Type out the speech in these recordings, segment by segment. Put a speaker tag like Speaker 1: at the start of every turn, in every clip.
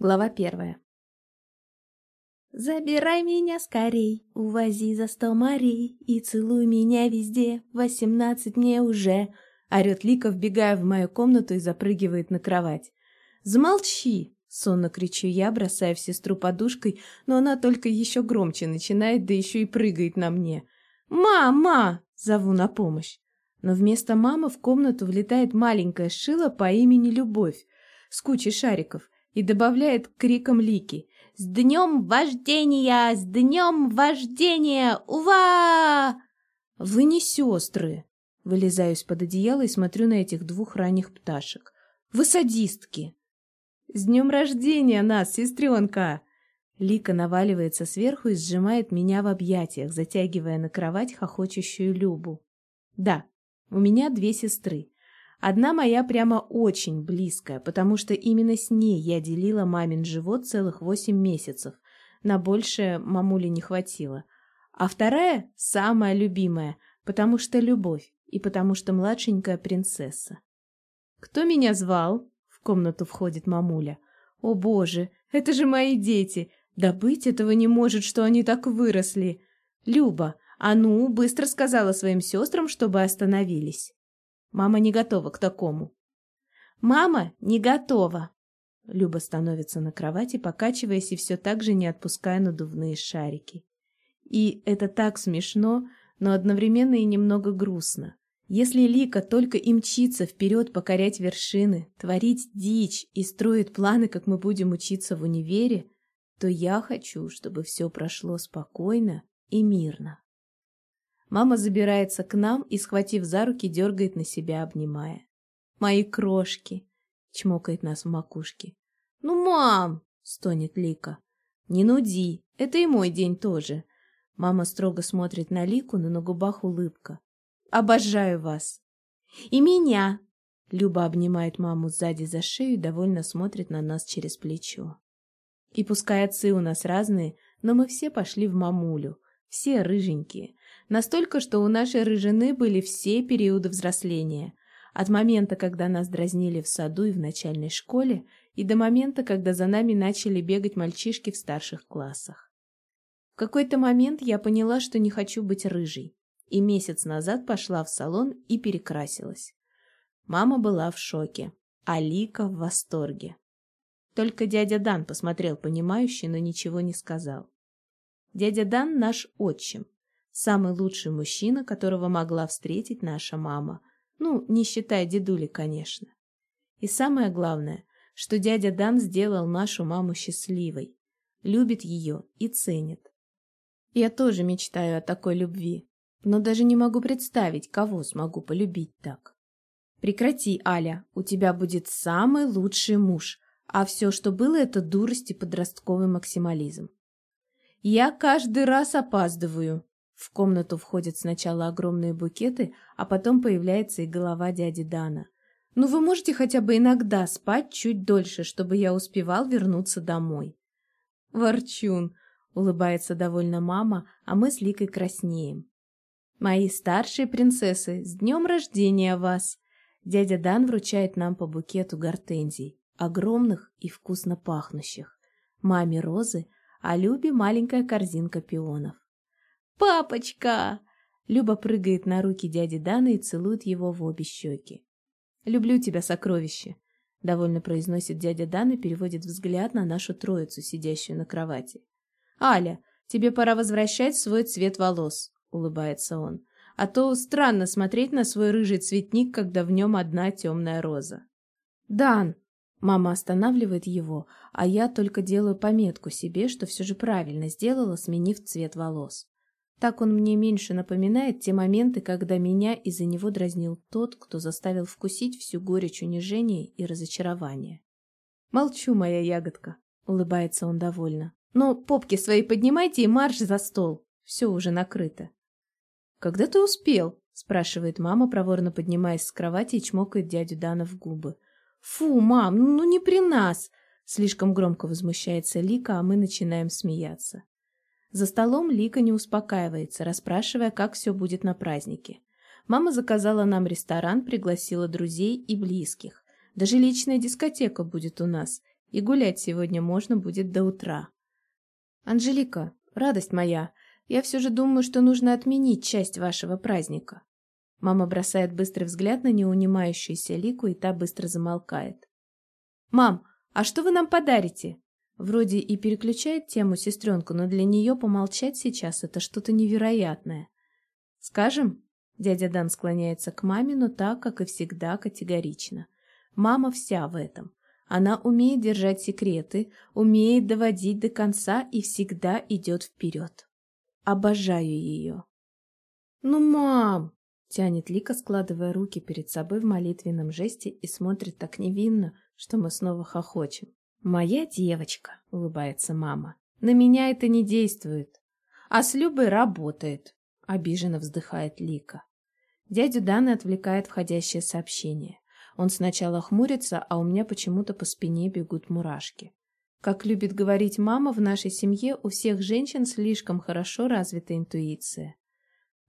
Speaker 1: Глава первая. Забирай меня скорей, увози за сто морей и целуй меня везде, восемнадцать мне уже. Орет Лика, вбегая в мою комнату и запрыгивает на кровать. Замолчи! Сонно кричу я, бросая в сестру подушкой, но она только еще громче начинает, да еще и прыгает на мне. «Мама!» — зову на помощь. Но вместо мамы в комнату влетает маленькая шила по имени Любовь с кучей шариков и добавляет криком Лики «С днем вождения! С днем вождения! Ува!» «Вы не сестры!» Вылезаю из-под одеяла и смотрю на этих двух ранних пташек. «Вы садистки!» «С днем рождения нас, сестренка!» Лика наваливается сверху и сжимает меня в объятиях, затягивая на кровать хохочущую Любу. «Да, у меня две сестры. Одна моя прямо очень близкая, потому что именно с ней я делила мамин живот целых восемь месяцев. На большее мамуле не хватило. А вторая — самая любимая, потому что любовь и потому что младшенькая принцесса. «Кто меня звал?» — в комнату входит мамуля. «О боже, это же мои дети! Да быть этого не может, что они так выросли! Люба, а ну, быстро сказала своим сестрам, чтобы остановились!» Мама не готова к такому. Мама не готова. Люба становится на кровати, покачиваясь и все так же не отпуская надувные шарики. И это так смешно, но одновременно и немного грустно. Если Лика только и мчится вперед покорять вершины, творить дичь и строит планы, как мы будем учиться в универе, то я хочу, чтобы все прошло спокойно и мирно. Мама забирается к нам и, схватив за руки, дергает на себя, обнимая. «Мои крошки!» — чмокает нас в макушке. «Ну, мам!» — стонет Лика. «Не нуди, это и мой день тоже». Мама строго смотрит на Лику, но на губах улыбка. «Обожаю вас!» «И меня!» Люба обнимает маму сзади за шею и довольно смотрит на нас через плечо. И пускай отцы у нас разные, но мы все пошли в мамулю, все рыженькие, Настолько, что у нашей рыжины были все периоды взросления. От момента, когда нас дразнили в саду и в начальной школе, и до момента, когда за нами начали бегать мальчишки в старших классах. В какой-то момент я поняла, что не хочу быть рыжей, и месяц назад пошла в салон и перекрасилась. Мама была в шоке, а Лика в восторге. Только дядя Дан посмотрел понимающе, но ничего не сказал. Дядя Дан наш отчим, Самый лучший мужчина, которого могла встретить наша мама. Ну, не считая дедули, конечно. И самое главное, что дядя Дан сделал нашу маму счастливой. Любит ее и ценит. Я тоже мечтаю о такой любви, но даже не могу представить, кого смогу полюбить так. Прекрати, Аля, у тебя будет самый лучший муж, а все, что было, это дурость и подростковый максимализм. Я каждый раз опаздываю, в комнату входят сначала огромные букеты, а потом появляется и голова дяди Дана. «Ну вы можете хотя бы иногда спать чуть дольше, чтобы я успевал вернуться домой?» «Ворчун!» — улыбается довольно мама, а мы с Ликой краснеем. «Мои старшие принцессы, с днем рождения вас!» Дядя Дан вручает нам по букету гортензий, огромных и вкусно пахнущих. Маме розы, а Любе маленькая корзинка пионов. «Папочка!» Люба прыгает на руки дяди Дана и целует его в обе щеки. «Люблю тебя, сокровище!» — довольно произносит дядя Дан и переводит взгляд на нашу троицу, сидящую на кровати. «Аля, тебе пора возвращать свой цвет волос», — улыбается он. «А то странно смотреть на свой рыжий цветник, когда в нем одна темная роза». «Дан!» — мама останавливает его, а я только делаю пометку себе, что все же правильно сделала, сменив цвет волос. Так он мне меньше напоминает те моменты, когда меня из-за него дразнил тот, кто заставил вкусить всю горечь унижения и разочарования. «Молчу, моя ягодка», — улыбается он довольно. «Но попки свои поднимайте и марш за стол. Все уже накрыто». «Когда ты успел?» — спрашивает мама, проворно поднимаясь с кровати и чмокает дядю Дана в губы. «Фу, мам, ну не при нас!» Слишком громко возмущается Лика, а мы начинаем смеяться. За столом Лика не успокаивается, расспрашивая, как все будет на празднике. Мама заказала нам ресторан, пригласила друзей и близких. Даже личная дискотека будет у нас. И гулять сегодня можно будет до утра. Анжелика, радость моя, я все же думаю, что нужно отменить часть вашего праздника. Мама бросает быстрый взгляд на неунимающуюся Лику, и та быстро замолкает. «Мам, а что вы нам подарите?» Вроде и переключает тему сестренку, но для нее помолчать сейчас это что-то невероятное. «Скажем?» Дядя Дан склоняется к маме, но так, как и всегда, категорично. Мама вся в этом. Она умеет держать секреты, умеет доводить до конца и всегда идет вперед. Обожаю ее. «Ну, мам!» — тянет Лика, складывая руки перед собой в молитвенном жесте и смотрит так невинно, что мы снова хохочем. «Моя девочка», — улыбается мама. «На меня это не действует. А с Любой работает», — обиженно вздыхает Лика. Дядю Дана отвлекает входящее сообщение. Он сначала хмурится, а у меня почему-то по спине бегут мурашки. Как любит говорить мама, в нашей семье у всех женщин слишком хорошо развита интуиция.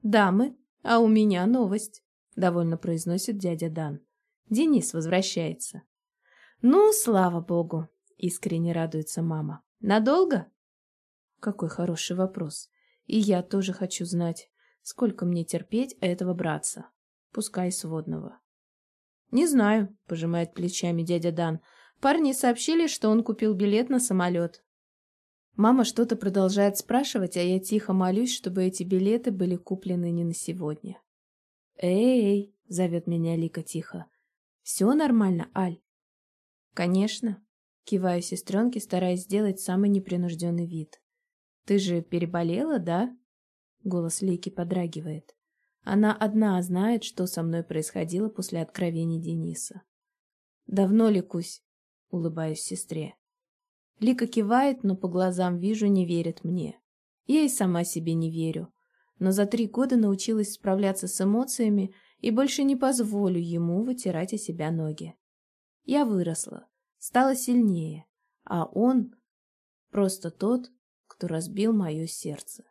Speaker 1: «Дамы, а у меня новость», — довольно произносит дядя Дан. «Денис возвращается». «Ну, слава богу!» — искренне радуется мама. «Надолго?» Какой хороший вопрос. И я тоже хочу знать, сколько мне терпеть этого братца, пускай сводного. «Не знаю», — пожимает плечами дядя Дан. «Парни сообщили, что он купил билет на самолет». Мама что-то продолжает спрашивать, а я тихо молюсь, чтобы эти билеты были куплены не на сегодня. «Эй!» — зовет меня Лика тихо. «Все нормально, Аль?» «Конечно», — киваю сестренке, стараясь сделать самый непринужденный вид. «Ты же переболела, да?» Голос Лики подрагивает. Она одна знает, что со мной происходило после откровений Дениса. «Давно ликусь», — улыбаюсь сестре. Лика кивает, но по глазам вижу, не верит мне. Я и сама себе не верю. Но за три года научилась справляться с эмоциями и больше не позволю ему вытирать о себя ноги. Я выросла, стала сильнее, а он просто тот, кто разбил мое сердце.